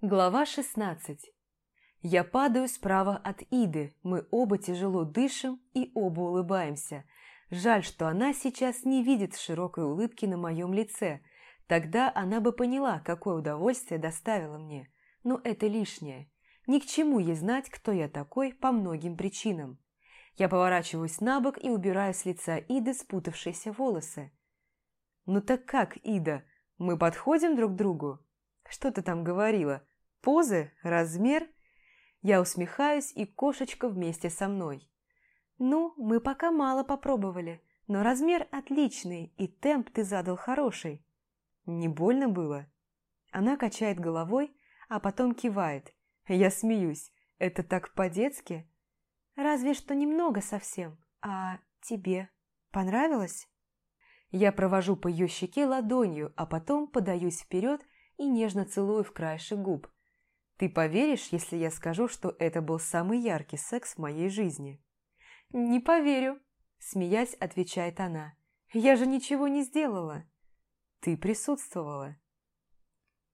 Глава 16. Я падаю справа от Иды, мы оба тяжело дышим и оба улыбаемся. Жаль, что она сейчас не видит широкой улыбки на моем лице. Тогда она бы поняла, какое удовольствие доставило мне. Но это лишнее. Ни к чему ей знать, кто я такой по многим причинам. Я поворачиваюсь на бок и убираю с лица Иды спутавшиеся волосы. «Ну так как, Ида, мы подходим друг к другу?» «Что ты там говорила? Позы? Размер?» Я усмехаюсь, и кошечка вместе со мной. «Ну, мы пока мало попробовали, но размер отличный, и темп ты задал хороший». «Не больно было?» Она качает головой, а потом кивает. Я смеюсь. «Это так по-детски?» «Разве что немного совсем. А тебе понравилось?» Я провожу по ее щеке ладонью, а потом подаюсь вперед и нежно целую в краешек губ. Ты поверишь, если я скажу, что это был самый яркий секс в моей жизни? Не поверю, смеясь, отвечает она. Я же ничего не сделала. Ты присутствовала.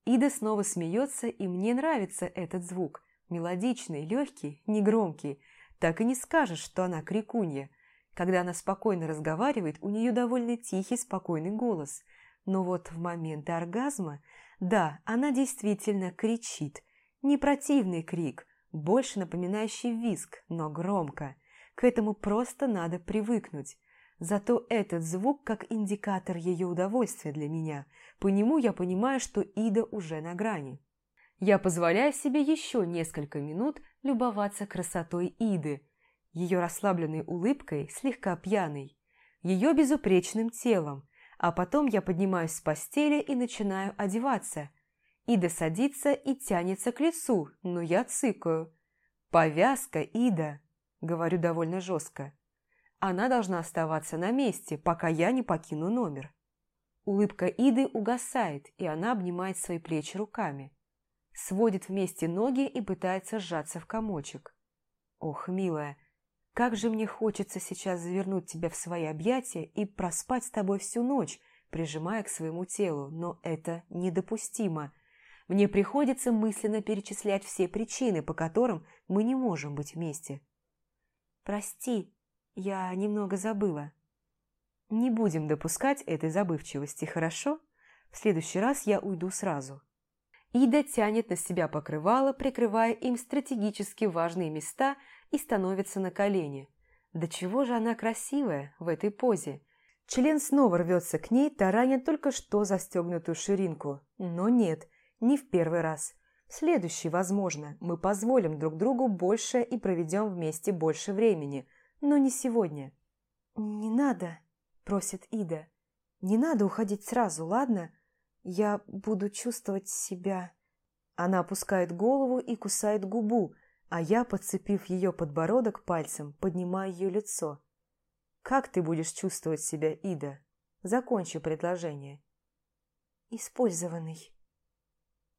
Ида снова смеется, и мне нравится этот звук. Мелодичный, легкий, негромкий. Так и не скажешь, что она крикунья. Когда она спокойно разговаривает, у нее довольно тихий, спокойный голос. Но вот в моменты оргазма, да, она действительно кричит – не противный крик, больше напоминающий визг, но громко. К этому просто надо привыкнуть. Зато этот звук как индикатор ее удовольствия для меня. По нему я понимаю, что Ида уже на грани. Я позволяю себе еще несколько минут любоваться красотой Иды, ее расслабленной улыбкой, слегка пьяной, ее безупречным телом, а потом я поднимаюсь с постели и начинаю одеваться – Ида садится и тянется к лицу, но я цыкаю. «Повязка, Ида!» – говорю довольно жестко. Она должна оставаться на месте, пока я не покину номер. Улыбка Иды угасает, и она обнимает свои плечи руками. Сводит вместе ноги и пытается сжаться в комочек. «Ох, милая, как же мне хочется сейчас завернуть тебя в свои объятия и проспать с тобой всю ночь, прижимая к своему телу, но это недопустимо. Мне приходится мысленно перечислять все причины, по которым мы не можем быть вместе. «Прости, я немного забыла». «Не будем допускать этой забывчивости, хорошо? В следующий раз я уйду сразу». Ида тянет на себя покрывало, прикрывая им стратегически важные места и становится на колени. Да чего же она красивая в этой позе? Член снова рвется к ней, тараня только что застегнутую ширинку. Но нет, не в первый раз. В следующий, возможно, мы позволим друг другу больше и проведем вместе больше времени, но не сегодня. «Не надо», – просит Ида. «Не надо уходить сразу, ладно? Я буду чувствовать себя...» Она опускает голову и кусает губу, а я, подцепив ее подбородок пальцем, поднимаю ее лицо. «Как ты будешь чувствовать себя, Ида?» Закончи предложение. «Использованный».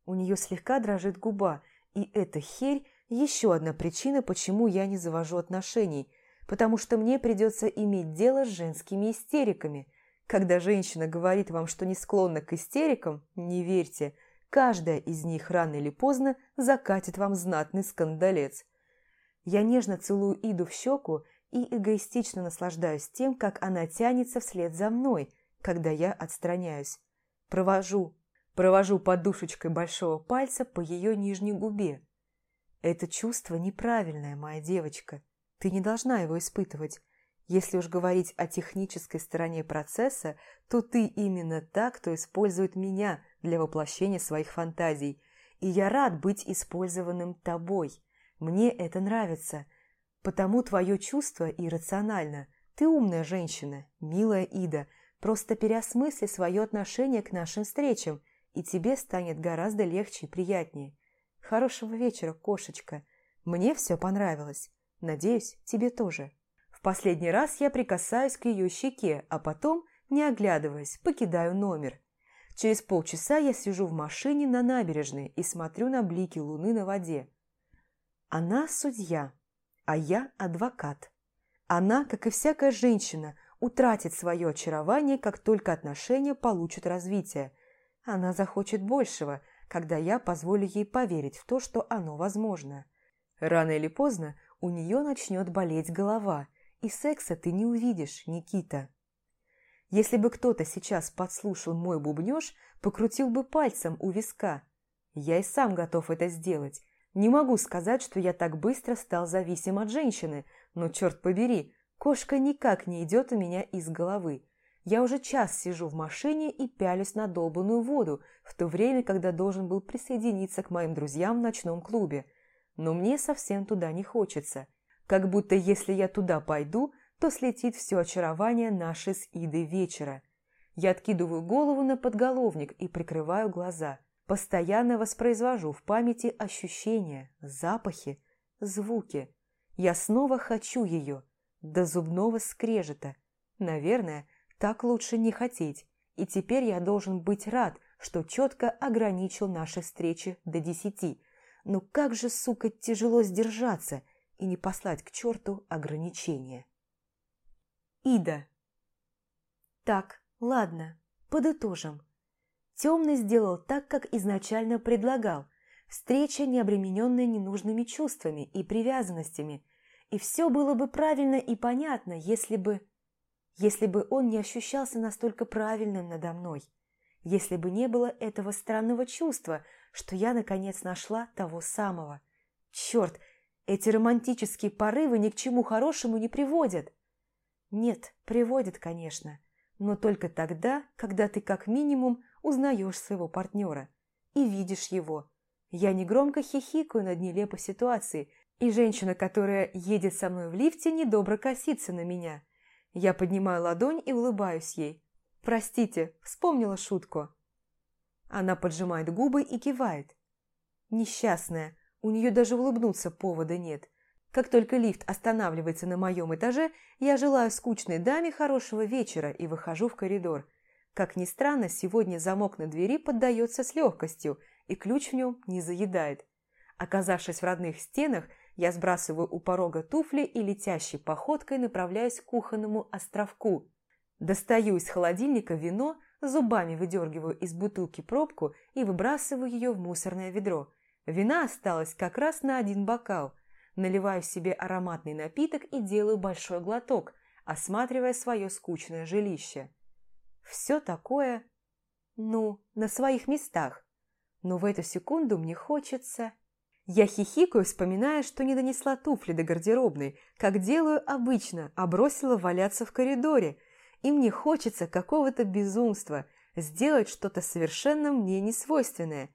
У нее слегка дрожит губа, и эта херь – еще одна причина, почему я не завожу отношений, потому что мне придется иметь дело с женскими истериками. Когда женщина говорит вам, что не склонна к истерикам, не верьте, каждая из них рано или поздно закатит вам знатный скандалец. Я нежно целую Иду в щеку и эгоистично наслаждаюсь тем, как она тянется вслед за мной, когда я отстраняюсь. Провожу Провожу подушечкой большого пальца по ее нижней губе. Это чувство неправильное, моя девочка. Ты не должна его испытывать. Если уж говорить о технической стороне процесса, то ты именно та, кто использует меня для воплощения своих фантазий. И я рад быть использованным тобой. Мне это нравится. Потому твое чувство иррационально. Ты умная женщина, милая Ида. Просто переосмысли свое отношение к нашим встречам – и тебе станет гораздо легче и приятнее. Хорошего вечера, кошечка. Мне все понравилось. Надеюсь, тебе тоже. В последний раз я прикасаюсь к ее щеке, а потом, не оглядываясь, покидаю номер. Через полчаса я сижу в машине на набережной и смотрю на блики луны на воде. Она судья, а я адвокат. Она, как и всякая женщина, утратит свое очарование, как только отношения получат развитие – она захочет большего, когда я позволю ей поверить в то, что оно возможно. Рано или поздно у нее начнет болеть голова, и секса ты не увидишь, Никита. Если бы кто-то сейчас подслушал мой бубнёж, покрутил бы пальцем у виска. Я и сам готов это сделать. Не могу сказать, что я так быстро стал зависим от женщины, но, черт побери, кошка никак не идет у меня из головы. Я уже час сижу в машине и пялюсь на долбанную воду, в то время, когда должен был присоединиться к моим друзьям в ночном клубе. Но мне совсем туда не хочется. Как будто если я туда пойду, то слетит все очарование нашей с Идой вечера. Я откидываю голову на подголовник и прикрываю глаза. Постоянно воспроизвожу в памяти ощущения, запахи, звуки. Я снова хочу ее, до зубного скрежета. Наверное, так лучше не хотеть, и теперь я должен быть рад, что четко ограничил наши встречи до десяти. Но как же, сука, тяжело сдержаться и не послать к черту ограничения. Ида. Так, ладно, подытожим. Темный сделал так, как изначально предлагал. Встреча, не обремененная ненужными чувствами и привязанностями. И все было бы правильно и понятно, если бы если бы он не ощущался настолько правильным надо мной, если бы не было этого странного чувства, что я наконец нашла того самого. Черт, эти романтические порывы ни к чему хорошему не приводят. Нет, приводят, конечно, но только тогда, когда ты как минимум узнаешь своего партнера и видишь его. Я негромко хихикаю над нелепой ситуацией, и женщина, которая едет со мной в лифте, недобро косится на меня – я поднимаю ладонь и улыбаюсь ей. «Простите, вспомнила шутку». Она поджимает губы и кивает. Несчастная, у нее даже улыбнуться повода нет. Как только лифт останавливается на моем этаже, я желаю скучной даме хорошего вечера и выхожу в коридор. Как ни странно, сегодня замок на двери поддается с легкостью, и ключ в нем не заедает. Оказавшись в родных стенах, я сбрасываю у порога туфли и летящей походкой направляюсь к кухонному островку. Достаю из холодильника вино, зубами выдергиваю из бутылки пробку и выбрасываю ее в мусорное ведро. Вина осталась как раз на один бокал. Наливаю себе ароматный напиток и делаю большой глоток, осматривая свое скучное жилище. Все такое, ну, на своих местах. Но в эту секунду мне хочется я хихикаю, вспоминая, что не донесла туфли до гардеробной, как делаю обычно, а бросила валяться в коридоре. И мне хочется какого-то безумства, сделать что-то совершенно мне несвойственное.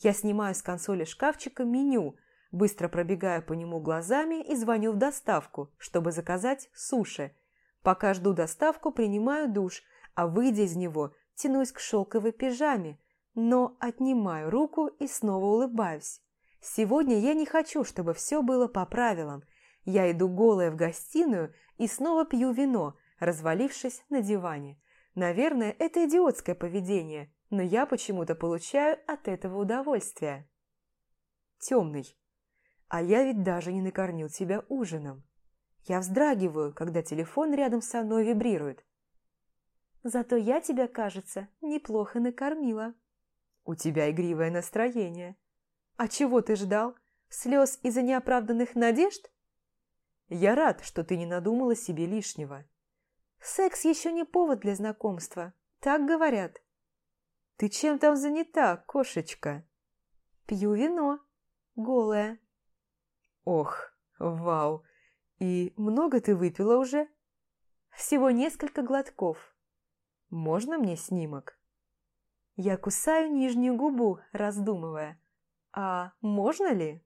Я снимаю с консоли шкафчика меню, быстро пробегаю по нему глазами и звоню в доставку, чтобы заказать суши. Пока жду доставку, принимаю душ, а выйдя из него, тянусь к шелковой пижаме, но отнимаю руку и снова улыбаюсь. Сегодня я не хочу, чтобы все было по правилам. Я иду голая в гостиную и снова пью вино, развалившись на диване. Наверное, это идиотское поведение, но я почему-то получаю от этого удовольствие. Темный. А я ведь даже не накормил тебя ужином. Я вздрагиваю, когда телефон рядом со мной вибрирует. Зато я тебя, кажется, неплохо накормила. У тебя игривое настроение. А чего ты ждал? Слез из-за неоправданных надежд? Я рад, что ты не надумала себе лишнего. Секс еще не повод для знакомства, так говорят. Ты чем там занята, кошечка? Пью вино, голая. Ох, вау! И много ты выпила уже? Всего несколько глотков. Можно мне снимок? Я кусаю нижнюю губу, раздумывая. «А можно ли?»